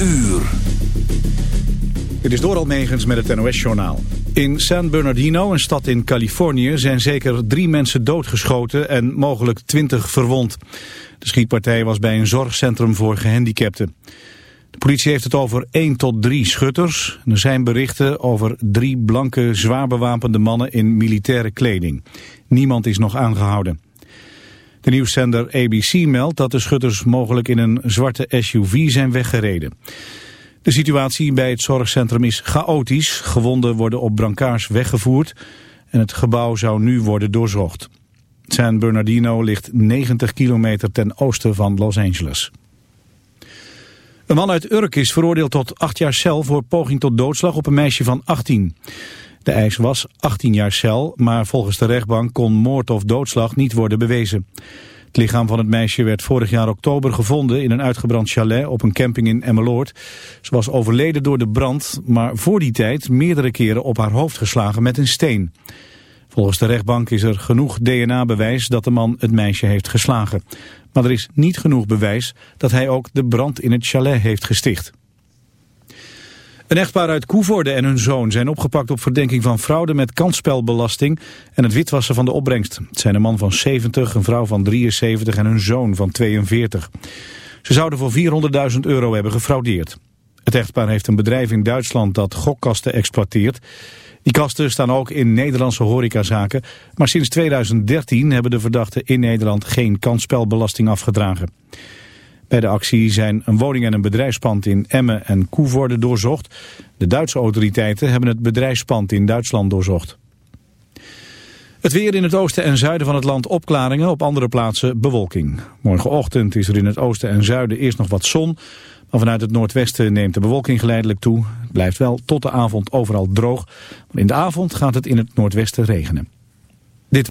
uur. Het is door Almegens met het NOS-journaal. In San Bernardino, een stad in Californië, zijn zeker drie mensen doodgeschoten en mogelijk twintig verwond. De schietpartij was bij een zorgcentrum voor gehandicapten. De politie heeft het over 1 tot 3 schutters. Er zijn berichten over drie blanke, zwaar bewapende mannen in militaire kleding. Niemand is nog aangehouden. De nieuwszender ABC meldt dat de schutters mogelijk in een zwarte SUV zijn weggereden. De situatie bij het zorgcentrum is chaotisch. Gewonden worden op brancards weggevoerd en het gebouw zou nu worden doorzocht. San Bernardino ligt 90 kilometer ten oosten van Los Angeles. Een man uit Urk is veroordeeld tot 8 jaar cel voor poging tot doodslag op een meisje van 18. De eis was 18 jaar cel, maar volgens de rechtbank kon moord of doodslag niet worden bewezen. Het lichaam van het meisje werd vorig jaar oktober gevonden in een uitgebrand chalet op een camping in Emmeloord. Ze was overleden door de brand, maar voor die tijd meerdere keren op haar hoofd geslagen met een steen. Volgens de rechtbank is er genoeg DNA-bewijs dat de man het meisje heeft geslagen. Maar er is niet genoeg bewijs dat hij ook de brand in het chalet heeft gesticht. Een echtpaar uit Koevoorde en hun zoon zijn opgepakt op verdenking van fraude met kansspelbelasting en het witwassen van de opbrengst. Het zijn een man van 70, een vrouw van 73 en hun zoon van 42. Ze zouden voor 400.000 euro hebben gefraudeerd. Het echtpaar heeft een bedrijf in Duitsland dat gokkasten exploiteert. Die kasten staan ook in Nederlandse horecazaken, maar sinds 2013 hebben de verdachten in Nederland geen kansspelbelasting afgedragen. Bij de actie zijn een woning en een bedrijfspand in Emmen en Koevoorde doorzocht. De Duitse autoriteiten hebben het bedrijfspand in Duitsland doorzocht. Het weer in het oosten en zuiden van het land opklaringen, op andere plaatsen bewolking. Morgenochtend is er in het oosten en zuiden eerst nog wat zon, maar vanuit het noordwesten neemt de bewolking geleidelijk toe. Het blijft wel tot de avond overal droog, maar in de avond gaat het in het noordwesten regenen. Dit...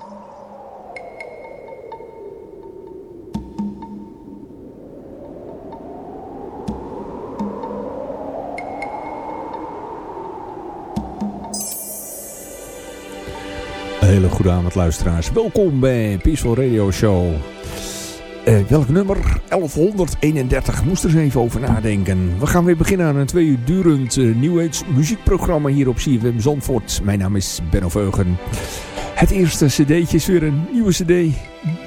Hele goede avond luisteraars. Welkom bij Peaceful Radio Show. Uh, welk nummer? 1131. Moest er eens even over nadenken. We gaan weer beginnen aan een twee uur durend uh, New Age muziekprogramma hier op CFM Zandvoort. Mijn naam is Benno Veugen. Het eerste cd'tje is weer een nieuwe cd.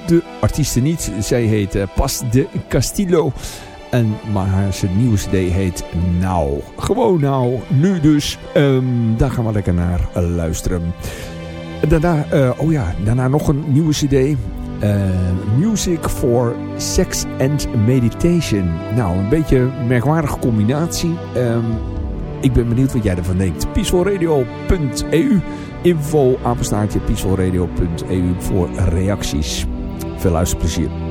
De artiesten niet. Zij heet uh, Pas de Castillo. En, maar haar nieuwe cd heet Nou. Gewoon Nou. Nu dus. Um, daar gaan we lekker naar luisteren. Daarna, uh, oh ja, daarna nog een nieuwe cd. Uh, Music for Sex and Meditation. Nou, een beetje een merkwaardige combinatie. Um, ik ben benieuwd wat jij ervan denkt. peacefulradio.eu Info, apenstaartje peacefulradio.eu voor reacties. Veel luisterplezier.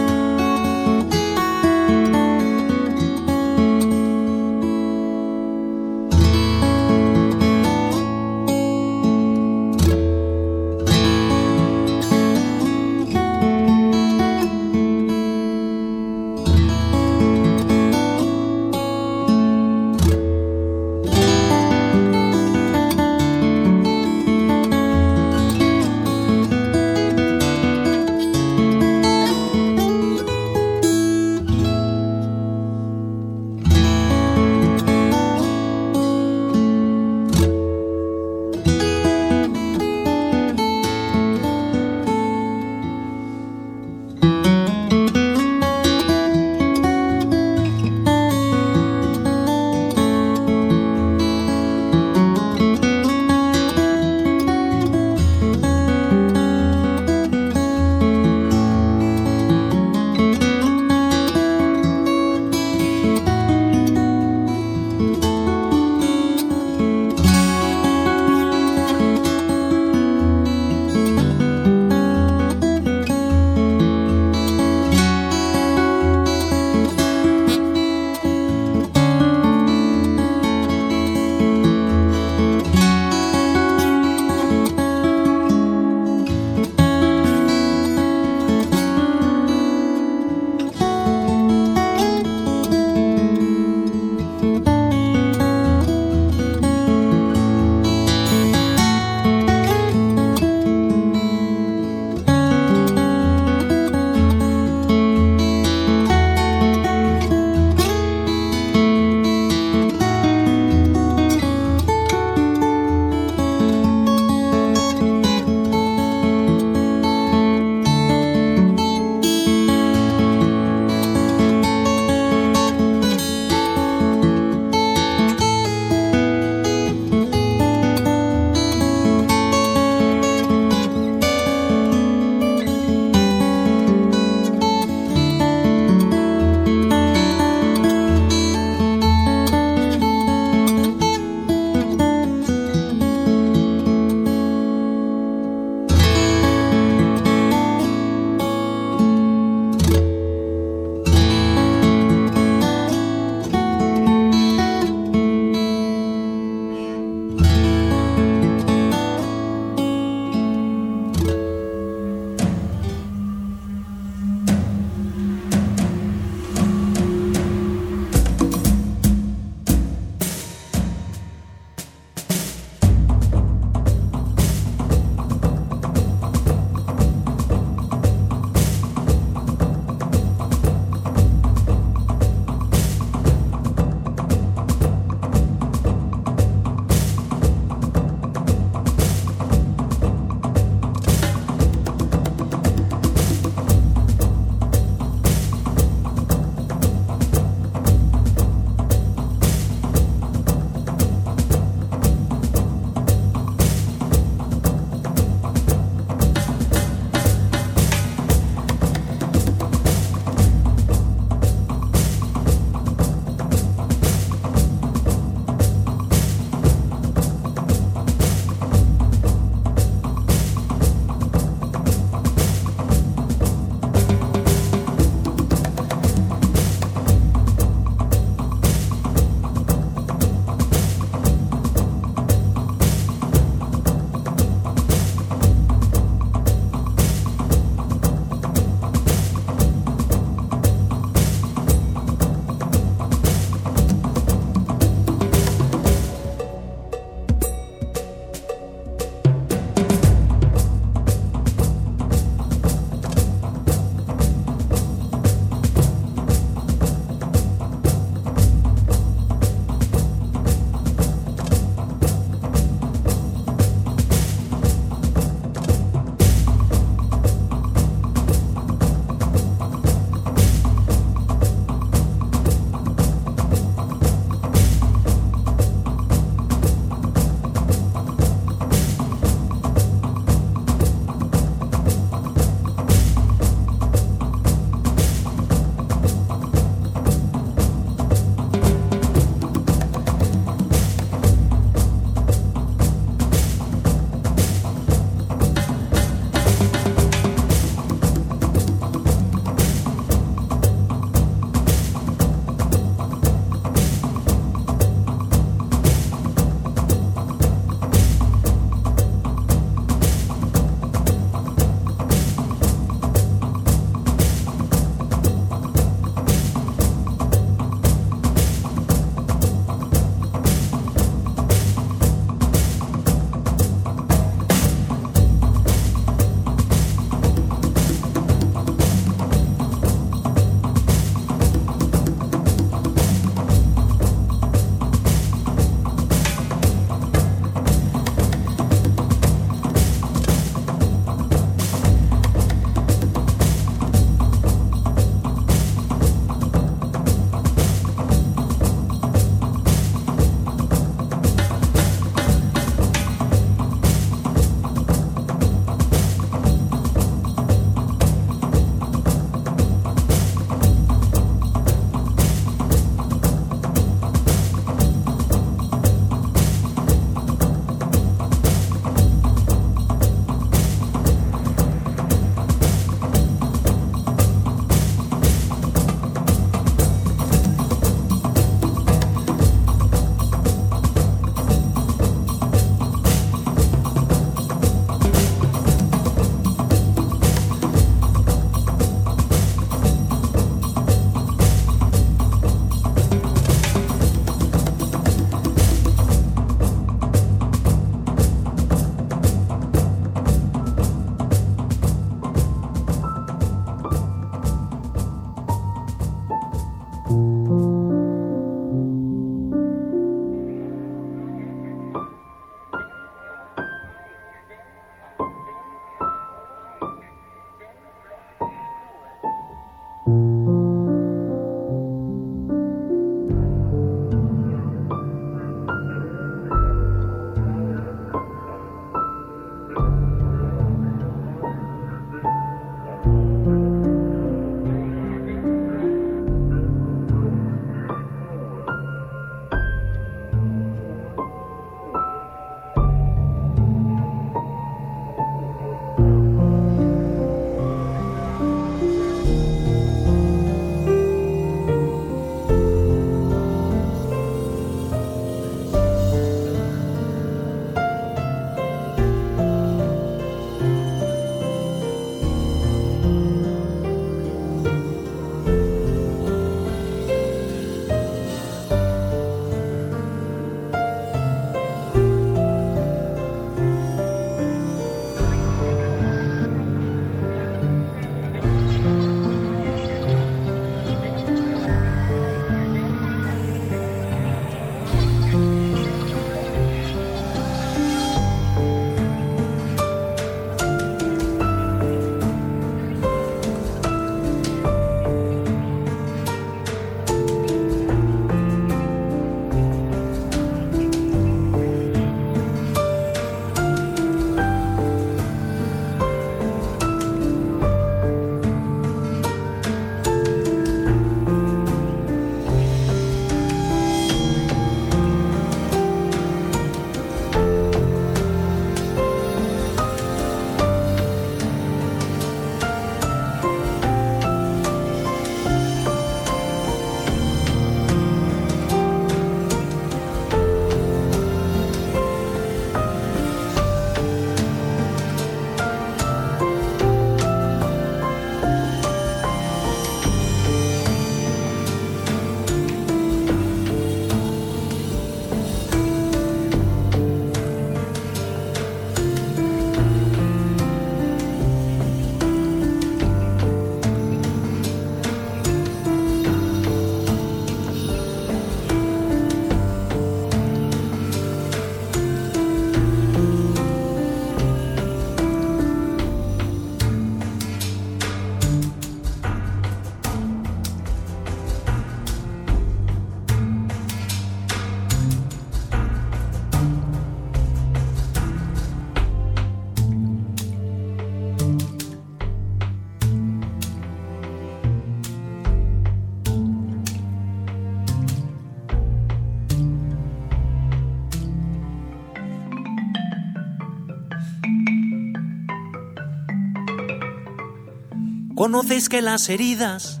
¿Conocéis que las heridas?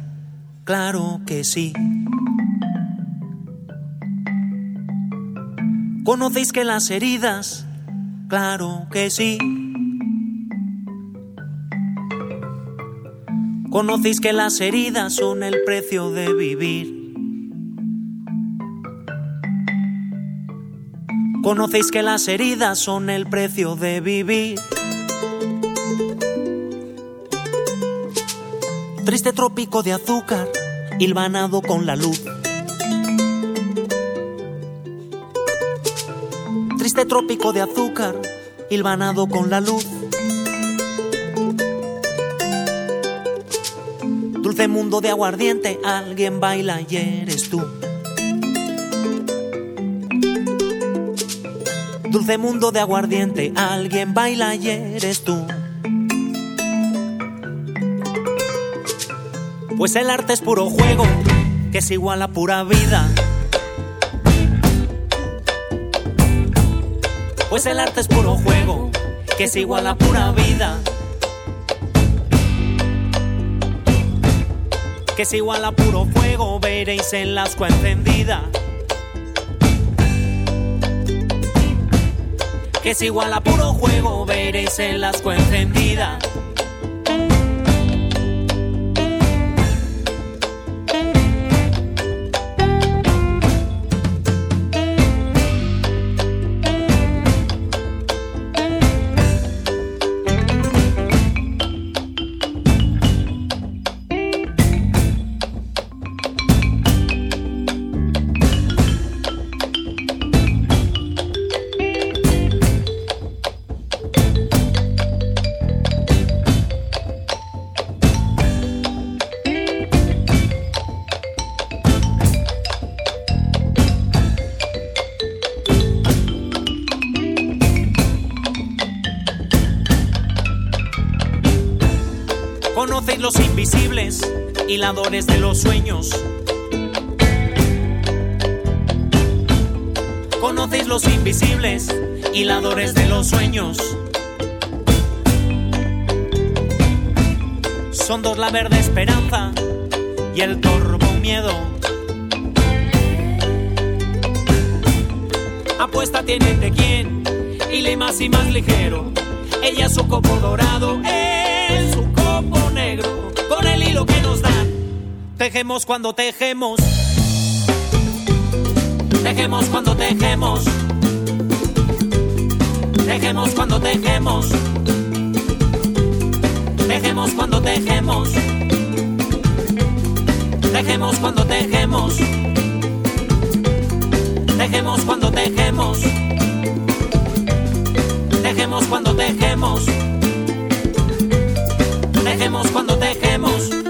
Claro que sí. ¿Conocéis que las heridas? Claro que sí. ¿Conocéis que las heridas son el precio de vivir? ¿Conocéis que las heridas son el precio de vivir? Triste trópico de azúcar, hilvanado con la luz. Triste trópico de azúcar, hilvanado con la luz. Dulce mundo de aguardiente, alguien baila y eres tú. Dulce mundo de aguardiente, alguien baila y eres tú. Pues el arte es puro juego, que es igual a pura vida. Pues el arte es puro juego, que es igual a pura vida. Que es igual a puro fuego, veréis en la encendida. Que es igual a puro juego, veréis en la encendida. Hiladores de los sueños. Conocéis los invisibles, hiladores de los sueños. Son dos la verde esperanza y el torvo miedo. Apuesta tiene de quién y le más y más ligero. Ella es su copo dorado, es su copo negro, con el hilo que nos dan. Tejemos cuando tejemos. Tejemos cuando tejemos. Tejemos cuando tejemos. Tejemos cuando tejemos. Tejemos cuando tejemos. Tejemos cuando tejemos. Tejemos cuando tejemos. Tejemos cuando tejemos.